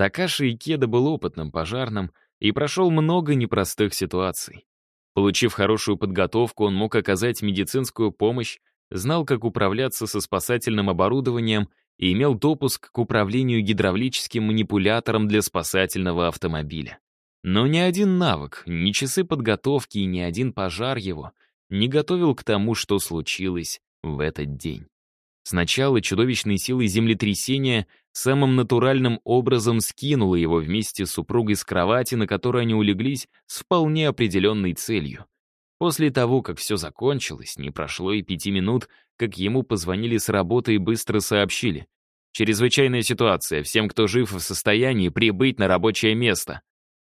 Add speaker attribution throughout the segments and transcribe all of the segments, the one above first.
Speaker 1: Такаши Икеда был опытным пожарным и прошел много непростых ситуаций. Получив хорошую подготовку, он мог оказать медицинскую помощь, знал, как управляться со спасательным оборудованием и имел допуск к управлению гидравлическим манипулятором для спасательного автомобиля. Но ни один навык, ни часы подготовки и ни один пожар его не готовил к тому, что случилось в этот день. Сначала чудовищной силой землетрясения самым натуральным образом скинуло его вместе с супругой с кровати, на которой они улеглись с вполне определенной целью. После того, как все закончилось, не прошло и пяти минут, как ему позвонили с работы и быстро сообщили. «Чрезвычайная ситуация. Всем, кто жив и в состоянии, прибыть на рабочее место».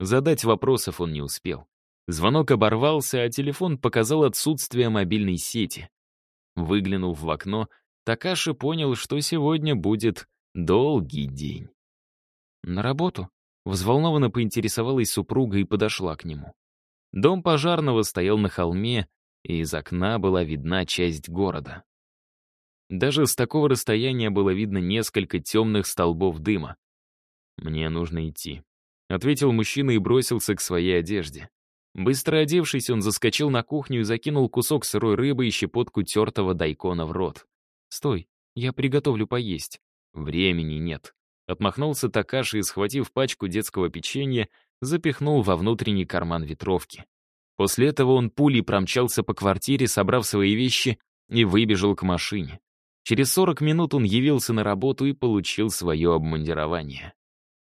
Speaker 1: Задать вопросов он не успел. Звонок оборвался, а телефон показал отсутствие мобильной сети. Выглянув в окно, Такаши понял, что сегодня будет долгий день. «На работу?» — взволнованно поинтересовалась супруга и подошла к нему. Дом пожарного стоял на холме, и из окна была видна часть города. Даже с такого расстояния было видно несколько темных столбов дыма. «Мне нужно идти», — ответил мужчина и бросился к своей одежде. Быстро одевшись, он заскочил на кухню и закинул кусок сырой рыбы и щепотку тертого дайкона в рот. «Стой, я приготовлю поесть». «Времени нет». Отмахнулся Такаши и, схватив пачку детского печенья, запихнул во внутренний карман ветровки. После этого он пулей промчался по квартире, собрав свои вещи, и выбежал к машине. Через 40 минут он явился на работу и получил свое обмундирование.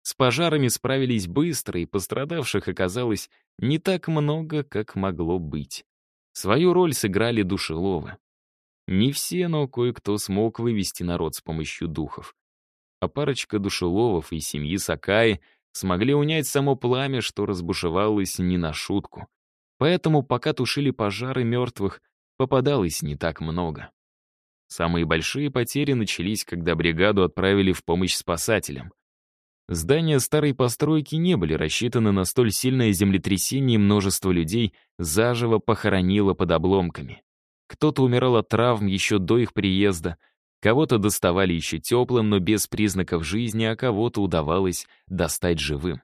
Speaker 1: С пожарами справились быстро, и пострадавших оказалось не так много, как могло быть. Свою роль сыграли душеловы. Не все, но кое-кто смог вывести народ с помощью духов. А парочка душеловов и семьи Сакаи смогли унять само пламя, что разбушевалось не на шутку. Поэтому, пока тушили пожары мертвых, попадалось не так много. Самые большие потери начались, когда бригаду отправили в помощь спасателям. Здания старой постройки не были рассчитаны на столь сильное землетрясение, и множество людей заживо похоронило под обломками. Кто-то умирал от травм еще до их приезда, кого-то доставали еще теплым, но без признаков жизни, а кого-то удавалось достать живым.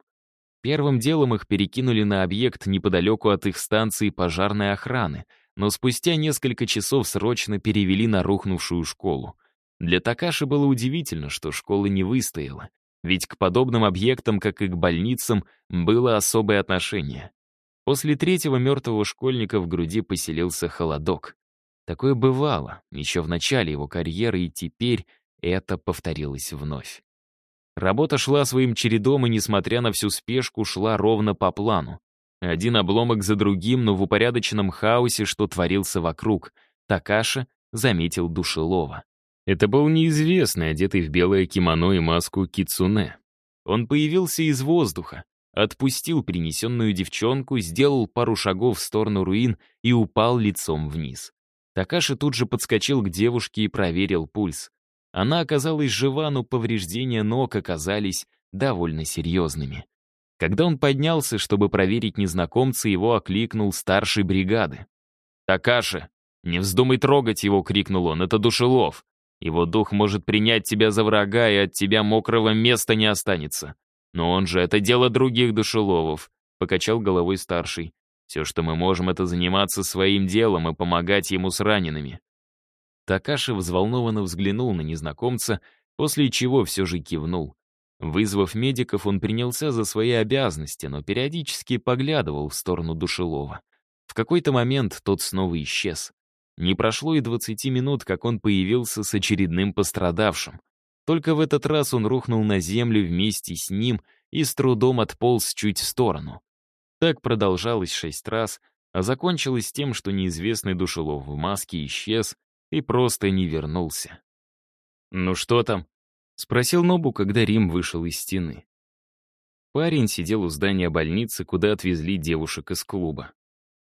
Speaker 1: Первым делом их перекинули на объект неподалеку от их станции пожарной охраны, но спустя несколько часов срочно перевели на рухнувшую школу. Для Такаши было удивительно, что школа не выстояла. Ведь к подобным объектам, как и к больницам, было особое отношение. После третьего мертвого школьника в груди поселился холодок. Такое бывало еще в начале его карьеры, и теперь это повторилось вновь. Работа шла своим чередом, и, несмотря на всю спешку, шла ровно по плану. Один обломок за другим, но в упорядоченном хаосе, что творился вокруг, Такаша заметил Душелова. Это был неизвестный, одетый в белое кимоно и маску кицуне. Он появился из воздуха, отпустил принесенную девчонку, сделал пару шагов в сторону руин и упал лицом вниз. Такаши тут же подскочил к девушке и проверил пульс. Она оказалась жива, но повреждения ног оказались довольно серьезными. Когда он поднялся, чтобы проверить незнакомца, его окликнул старший бригады. «Такаши, не вздумай трогать его!» — крикнул он. «Это Душелов. Его дух может принять тебя за врага, и от тебя мокрого места не останется. Но он же — это дело других душеловов», — покачал головой старший. «Все, что мы можем, это заниматься своим делом и помогать ему с ранеными». Такаши взволнованно взглянул на незнакомца, после чего все же кивнул. Вызвав медиков, он принялся за свои обязанности, но периодически поглядывал в сторону душелова. В какой-то момент тот снова исчез. Не прошло и 20 минут, как он появился с очередным пострадавшим. Только в этот раз он рухнул на землю вместе с ним и с трудом отполз чуть в сторону. Так продолжалось шесть раз, а закончилось тем, что неизвестный душелов в маске исчез и просто не вернулся. «Ну что там?» — спросил Нобу, когда Рим вышел из стены. Парень сидел у здания больницы, куда отвезли девушек из клуба.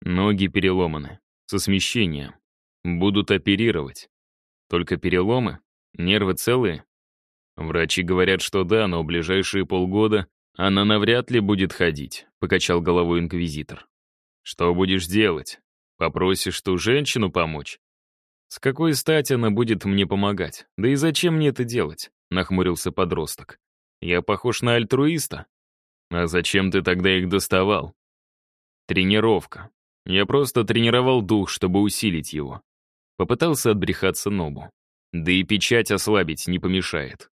Speaker 1: Ноги переломаны, со смещением. Будут оперировать. Только переломы? Нервы целые? Врачи говорят, что да, но в ближайшие полгода она навряд ли будет ходить, покачал головой инквизитор. Что будешь делать? Попросишь ту женщину помочь? С какой стати она будет мне помогать? Да и зачем мне это делать? Нахмурился подросток. Я похож на альтруиста? А зачем ты тогда их доставал? Тренировка. Я просто тренировал дух, чтобы усилить его. Попытался отбрехаться Нобу. Да и печать ослабить не помешает.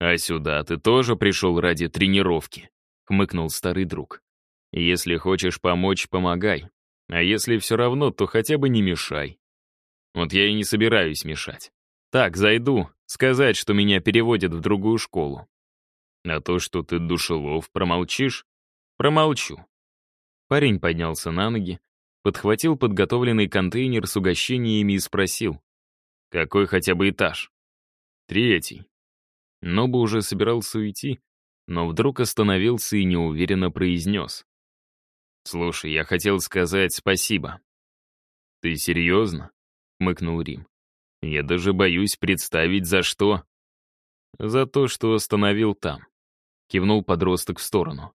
Speaker 1: А сюда ты тоже пришел ради тренировки, хмыкнул старый друг. Если хочешь помочь, помогай. А если все равно, то хотя бы не мешай. Вот я и не собираюсь мешать. Так, зайду, сказать, что меня переводят в другую школу. А то, что ты душелов, промолчишь? Промолчу. Парень поднялся на ноги, подхватил подготовленный контейнер с угощениями и спросил. Какой хотя бы этаж? Третий. Ноба уже собирался уйти, но вдруг остановился и неуверенно произнес. «Слушай, я хотел сказать спасибо». «Ты серьезно?» — хмыкнул Рим. «Я даже боюсь представить, за что». «За то, что остановил там», — кивнул подросток в сторону.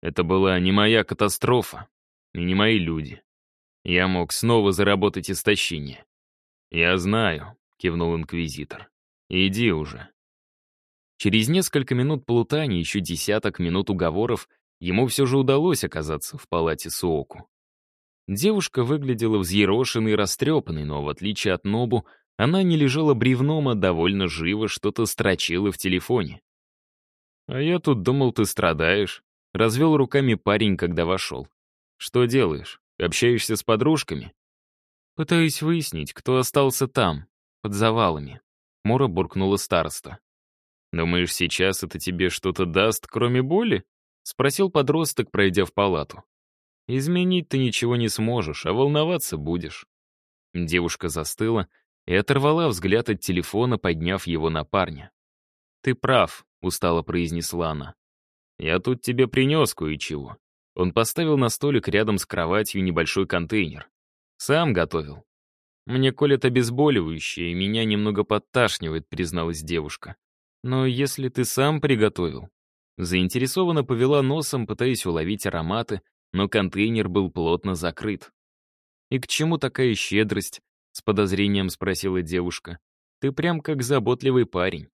Speaker 1: «Это была не моя катастрофа и не мои люди. Я мог снова заработать истощение». «Я знаю», — кивнул инквизитор. «Иди уже». Через несколько минут плутания, еще десяток минут уговоров, ему все же удалось оказаться в палате Суоку. Девушка выглядела взъерошенной и растрепанной, но, в отличие от Нобу, она не лежала бревном, а довольно живо что-то строчила в телефоне. «А я тут думал, ты страдаешь», — развел руками парень, когда вошел. «Что делаешь? Общаешься с подружками?» «Пытаюсь выяснить, кто остался там, под завалами», — Мора буркнула староста. «Думаешь, сейчас это тебе что-то даст, кроме боли?» — спросил подросток, пройдя в палату. «Изменить ты ничего не сможешь, а волноваться будешь». Девушка застыла и оторвала взгляд от телефона, подняв его на парня. «Ты прав», — устало произнесла она. «Я тут тебе принес кое-чего». Он поставил на столик рядом с кроватью небольшой контейнер. «Сам готовил». «Мне колят обезболивающее, и меня немного подташнивает», — призналась девушка. Но если ты сам приготовил. Заинтересованно повела носом, пытаясь уловить ароматы, но контейнер был плотно закрыт. «И к чему такая щедрость?» — с подозрением спросила девушка. «Ты прям как заботливый парень».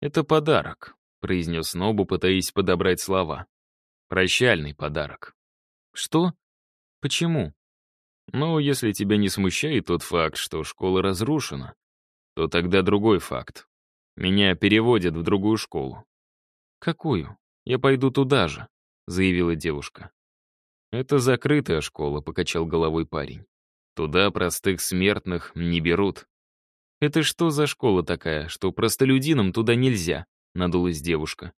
Speaker 1: «Это подарок», — произнес Нобу, пытаясь подобрать слова. «Прощальный подарок». «Что? Почему?» «Ну, если тебя не смущает тот факт, что школа разрушена, то тогда другой факт. Меня переводят в другую школу». «Какую? Я пойду туда же», — заявила девушка. «Это закрытая школа», — покачал головой парень. «Туда простых смертных не берут». «Это что за школа такая, что простолюдинам туда нельзя?» — надулась девушка.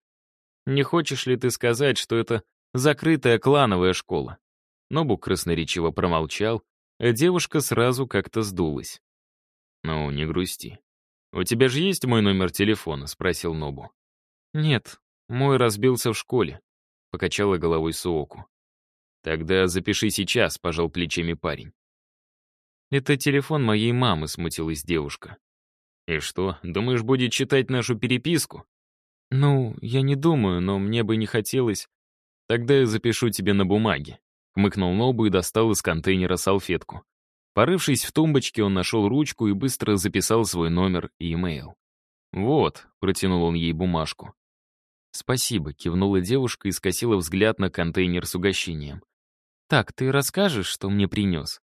Speaker 1: «Не хочешь ли ты сказать, что это закрытая клановая школа?» Нобук красноречиво промолчал, а девушка сразу как-то сдулась. «Ну, не грусти. «У тебя же есть мой номер телефона?» — спросил Нобу. «Нет, мой разбился в школе», — покачала головой Суоку. «Тогда запиши сейчас», — пожал плечами парень. «Это телефон моей мамы», — смутилась девушка. «И что, думаешь, будет читать нашу переписку?» «Ну, я не думаю, но мне бы не хотелось. Тогда я запишу тебе на бумаге», — хмыкнул Нобу и достал из контейнера салфетку. Порывшись в тумбочке, он нашел ручку и быстро записал свой номер и имейл. «Вот», — протянул он ей бумажку. «Спасибо», — кивнула девушка и скосила взгляд на контейнер с угощением. «Так, ты расскажешь, что мне принес?»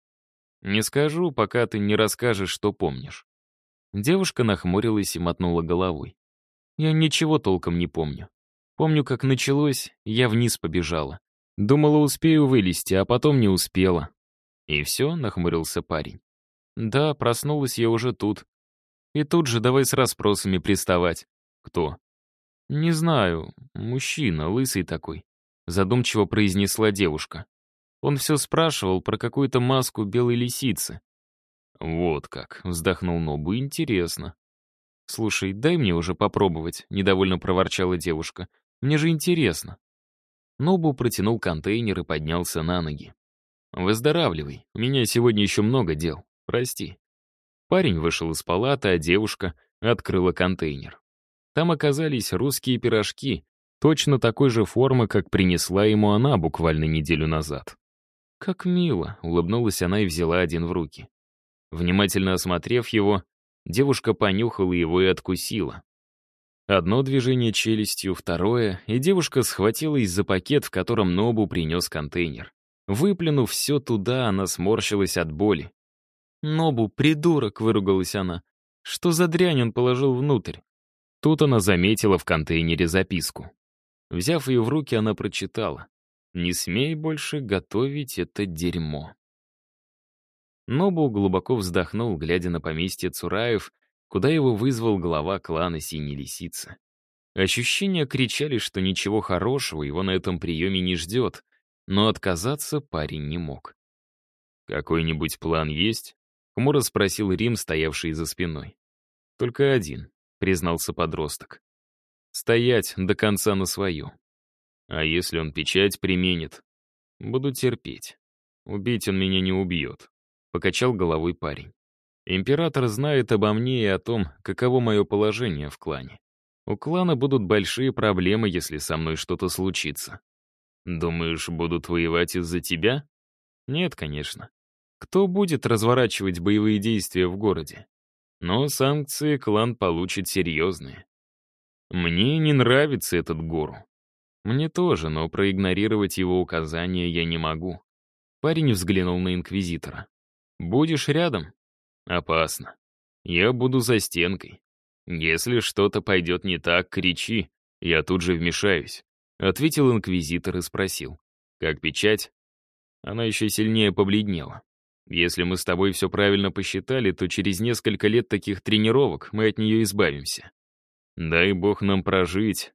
Speaker 1: «Не скажу, пока ты не расскажешь, что помнишь». Девушка нахмурилась и мотнула головой. «Я ничего толком не помню. Помню, как началось, я вниз побежала. Думала, успею вылезти, а потом не успела. «И все?» — нахмурился парень. «Да, проснулась я уже тут. И тут же давай с расспросами приставать. Кто?» «Не знаю. Мужчина, лысый такой», — задумчиво произнесла девушка. Он все спрашивал про какую-то маску белой лисицы. «Вот как», — вздохнул Нобу, — «интересно». «Слушай, дай мне уже попробовать», — недовольно проворчала девушка. «Мне же интересно». Нобу протянул контейнер и поднялся на ноги. «Выздоравливай, у меня сегодня еще много дел, прости». Парень вышел из палаты, а девушка открыла контейнер. Там оказались русские пирожки, точно такой же формы, как принесла ему она буквально неделю назад. «Как мило», — улыбнулась она и взяла один в руки. Внимательно осмотрев его, девушка понюхала его и откусила. Одно движение челюстью, второе, и девушка схватилась за пакет, в котором Нобу принес контейнер. Выплюнув все туда, она сморщилась от боли. «Нобу, придурок!» — выругалась она. «Что за дрянь он положил внутрь?» Тут она заметила в контейнере записку. Взяв ее в руки, она прочитала. «Не смей больше готовить это дерьмо». Нобу глубоко вздохнул, глядя на поместье Цураев, куда его вызвал глава клана Синей Лисицы. Ощущения кричали, что ничего хорошего его на этом приеме не ждет, но отказаться парень не мог. «Какой-нибудь план есть?» — хмуро спросил Рим, стоявший за спиной. «Только один», — признался подросток. «Стоять до конца на свою. А если он печать применит? Буду терпеть. Убить он меня не убьет», — покачал головой парень. «Император знает обо мне и о том, каково мое положение в клане. У клана будут большие проблемы, если со мной что-то случится. Думаешь, будут воевать из-за тебя? Нет, конечно. Кто будет разворачивать боевые действия в городе? Но санкции клан получит серьезные. Мне не нравится этот гору. Мне тоже, но проигнорировать его указания я не могу. Парень взглянул на инквизитора. «Будешь рядом?» «Опасно. Я буду за стенкой. Если что-то пойдет не так, кричи, я тут же вмешаюсь. Ответил инквизитор и спросил. «Как печать?» Она еще сильнее побледнела. «Если мы с тобой все правильно посчитали, то через несколько лет таких тренировок мы от нее избавимся. Дай бог нам прожить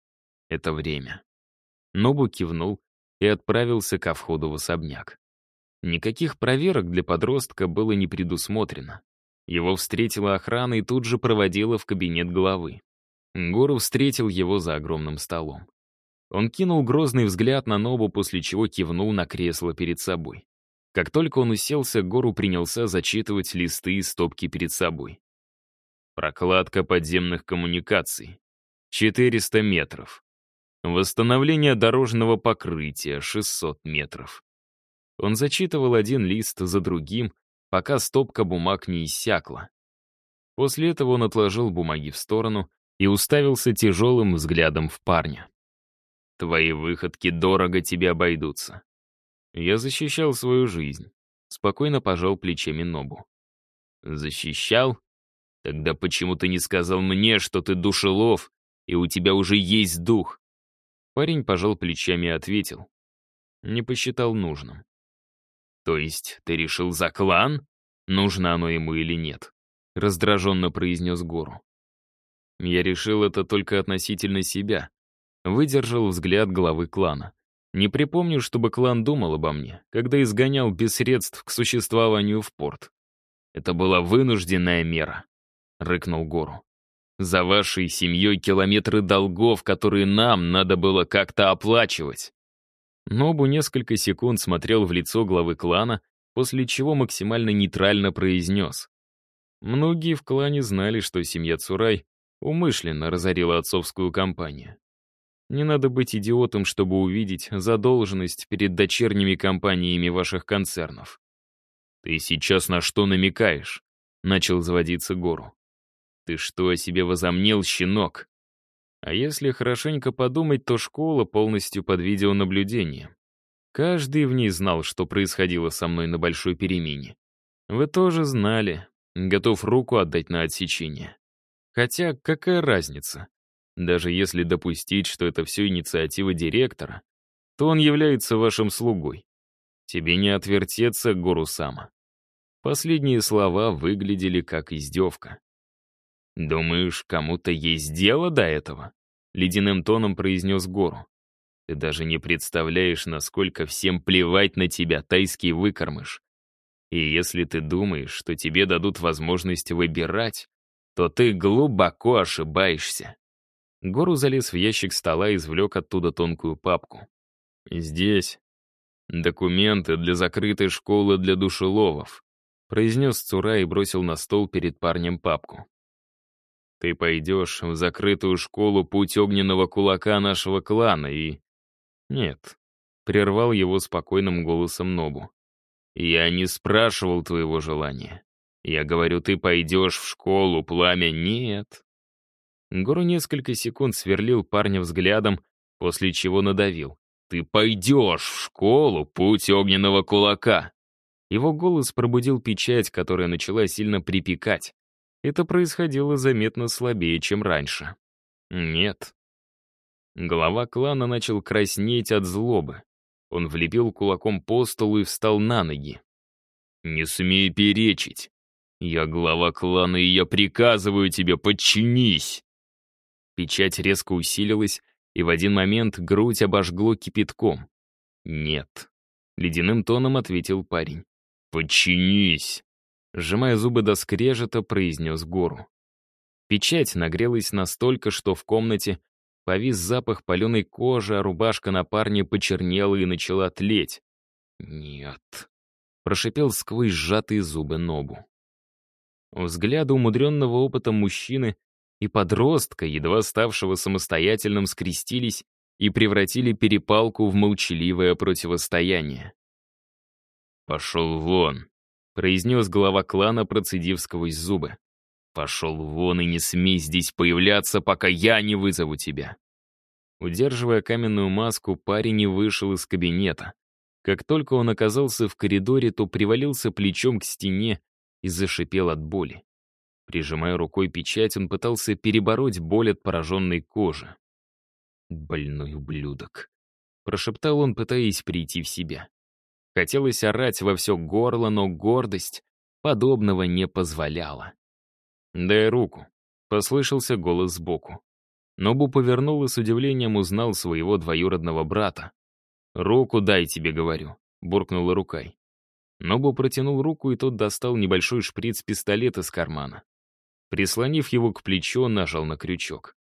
Speaker 1: это время». Нобу кивнул и отправился ко входу в особняк. Никаких проверок для подростка было не предусмотрено. Его встретила охрана и тут же проводила в кабинет главы. Гору встретил его за огромным столом. Он кинул грозный взгляд на Нобу, после чего кивнул на кресло перед собой. Как только он уселся, Гору принялся зачитывать листы и стопки перед собой. Прокладка подземных коммуникаций. 400 метров. Восстановление дорожного покрытия. 600 метров. Он зачитывал один лист за другим, пока стопка бумаг не иссякла. После этого он отложил бумаги в сторону и уставился тяжелым взглядом в парня. Твои выходки дорого тебе обойдутся. Я защищал свою жизнь. Спокойно пожал плечами Нобу. Защищал? Тогда почему ты не сказал мне, что ты душелов, и у тебя уже есть дух? Парень пожал плечами и ответил. Не посчитал нужным. То есть ты решил за клан? Нужно оно ему или нет? Раздраженно произнес Гору. Я решил это только относительно себя. Выдержал взгляд главы клана. Не припомню, чтобы клан думал обо мне, когда изгонял без средств к существованию в порт. Это была вынужденная мера, — рыкнул Гору. За вашей семьей километры долгов, которые нам надо было как-то оплачивать. Нобу несколько секунд смотрел в лицо главы клана, после чего максимально нейтрально произнес. Многие в клане знали, что семья Цурай умышленно разорила отцовскую компанию. Не надо быть идиотом, чтобы увидеть задолженность перед дочерними компаниями ваших концернов. «Ты сейчас на что намекаешь?» — начал заводиться Гору. «Ты что о себе возомнил, щенок?» А если хорошенько подумать, то школа полностью под видеонаблюдением. Каждый в ней знал, что происходило со мной на большой перемене. Вы тоже знали. Готов руку отдать на отсечение. Хотя какая разница? Даже если допустить, что это все инициатива директора, то он является вашим слугой. Тебе не отвертеться, Гору Сама. Последние слова выглядели как издевка. «Думаешь, кому-то есть дело до этого?» Ледяным тоном произнес Гору. «Ты даже не представляешь, насколько всем плевать на тебя, тайский выкормыш. И если ты думаешь, что тебе дадут возможность выбирать, то ты глубоко ошибаешься. Гору залез в ящик стола и извлек оттуда тонкую папку. «Здесь документы для закрытой школы для душеловов», произнес Цура и бросил на стол перед парнем папку. «Ты пойдешь в закрытую школу путь огненного кулака нашего клана и...» «Нет», — прервал его спокойным голосом Нобу. «Я не спрашивал твоего желания. Я говорю, ты пойдешь в школу, пламя, нет. Гору несколько секунд сверлил парня взглядом, после чего надавил. «Ты пойдешь в школу, путь огненного кулака!» Его голос пробудил печать, которая начала сильно припекать. Это происходило заметно слабее, чем раньше. Нет. Глава клана начал краснеть от злобы. Он влепил кулаком по столу и встал на ноги. «Не смей перечить. Я глава клана, и я приказываю тебе, подчинись!» Печать резко усилилась, и в один момент грудь обожгло кипятком. «Нет», — ледяным тоном ответил парень. «Подчинись!» Сжимая зубы до скрежета, произнес гору. Печать нагрелась настолько, что в комнате повис запах паленой кожи, а рубашка на парне почернела и начала тлеть. «Нет», — прошипел сквозь сжатые зубы Нобу. Взгляды умудренного опытом мужчины и подростка, едва ставшего самостоятельным, скрестились и превратили перепалку в молчаливое противостояние. «Пошел вон», — произнес глава клана, процедив сквозь зубы. «Пошел вон и не смей здесь появляться, пока я не вызову тебя». Удерживая каменную маску, парень не вышел из кабинета. Как только он оказался в коридоре, то привалился плечом к стене и зашипел от боли. Прижимая рукой печать, он пытался перебороть боль от пораженной кожи. «Больной ублюдок», — прошептал он, пытаясь прийти в себя. Хотелось орать во все горло, но гордость подобного не позволяла. «Дай руку», — послышался голос сбоку. Нобу повернул и с удивлением узнал своего двоюродного брата. «Руку дай тебе, говорю», — буркнула рукой. Нобу протянул руку, и тот достал небольшой шприц-пистолет из кармана. Прислонив его к плечу, нажал на крючок.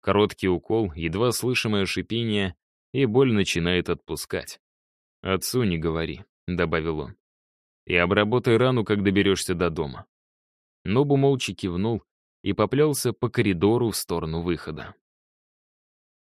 Speaker 1: Короткий укол, едва слышимое шипение, и боль начинает отпускать. «Отцу не говори», — добавил он. «И обработай рану, как доберешься до дома». Нобу молча кивнул и поплелся по коридору в сторону выхода.